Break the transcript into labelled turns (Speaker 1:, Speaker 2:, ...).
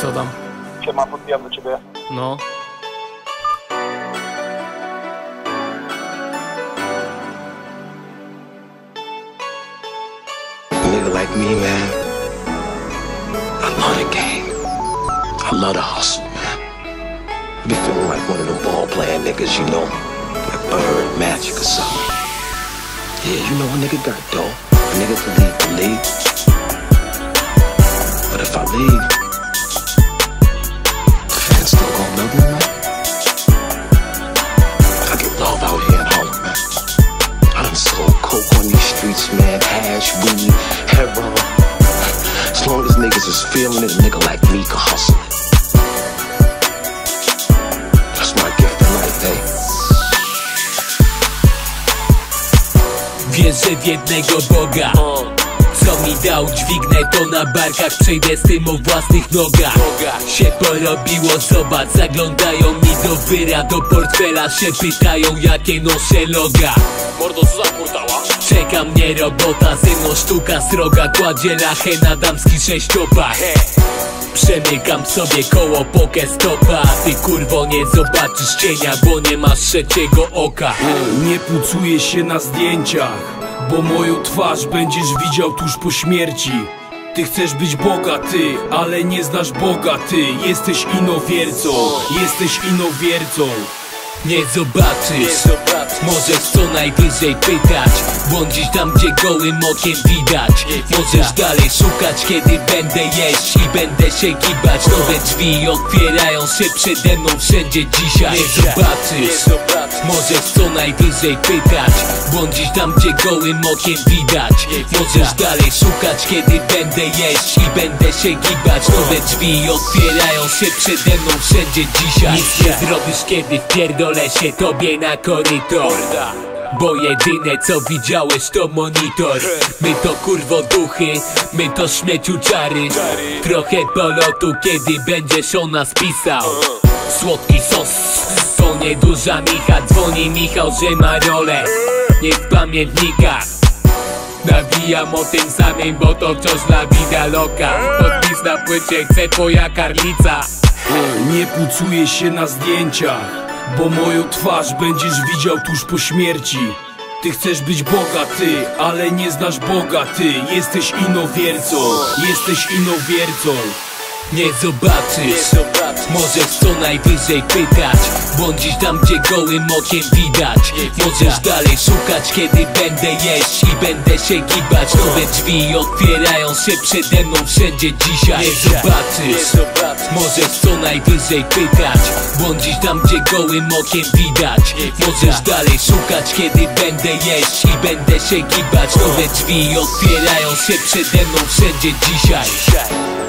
Speaker 1: Co tam?
Speaker 2: Siema, podbijam do ciebie.
Speaker 1: No.
Speaker 3: nigga like me, man. I love the game. I love the hustle, man. Be feeling like one of them ball playing niggas, you know, like Bird, Magic or something. Yeah, you know a nigga got dough. A nigga can leave the league. But if I leave, long as niggas is feeling it, nigga like me can hustle it. That's my gift in life, hey.
Speaker 4: Wierzę w jednego Boga Co mi dał, dźwignę to na barkach Przejdę z tym o własnych nogach. Się porobiło, zobacz Zaglądają mi do wyra, do portfela Się pytają, jakie noszę loga.
Speaker 1: Mordo, co za kurtała?
Speaker 4: Czeka mnie robota, ze mną sztuka sroga Kładzie lachę na damski sześciopak. Przemykam sobie koło pokestopa Ty kurwo nie zobaczysz cienia, bo nie masz trzeciego oka.
Speaker 5: Nie pucuję się na zdjęciach Bo moją twarz będziesz widział tuż po śmierci. Ty chcesz być bogaty, ale nie znasz Boga. Ty jesteś inowiercą, jesteś inowiercą.
Speaker 4: Nie zobaczysz, możesz co najwyżej pytać Błądzisz tam gdzie gołym okiem widać. Możesz dalej szukać kiedy będę jeść i będę się gibać. Nowe drzwi otwierają się przede mną wszędzie dzisiaj. Nie zobaczysz, możesz co najwyżej pytać Błądzisz tam gdzie gołym okiem widać. Możesz dalej szukać kiedy będę jeść i będę się gibać. Nowe drzwi otwierają się przede mną wszędzie dzisiaj. Nic nie zrobisz kiedy wpierdolę się tobie na korytarz bo jedyne co widziałeś to monitor. My to kurwo duchy, my to śmieciu czary. Trochę polotu kiedy będziesz o nas pisał. Słodki sos, to nieduża Micha. Dzwoni Michał, że ma rolę. Nie w pamiętnikach. Nawijam o tym samym, bo to wciąż la vida loka. Podpis na płycie, chcę twoja karlica.
Speaker 5: Nie pucuję się na zdjęciach Bo moją twarz będziesz widział tuż po śmierci. Ty chcesz być bogaty, ale nie znasz Boga. Ty jesteś inowiercą, jesteś inowiercą.
Speaker 4: Nie zobaczysz, możesz co najwyżej pytać Błądzisz tam gdzie gołym okiem widać. Możesz dalej szukać kiedy będę jeść i będę się gibać Nowe drzwi otwierają się przede mną wszędzie dzisiaj. Nie zobaczysz, możesz co najwyżej pytać. Błądzisz tam gdzie gołym okiem widać. Możesz dalej szukać kiedy będę jeść i będę się gibać Nowe drzwi otwierają się przede mną wszędzie dzisiaj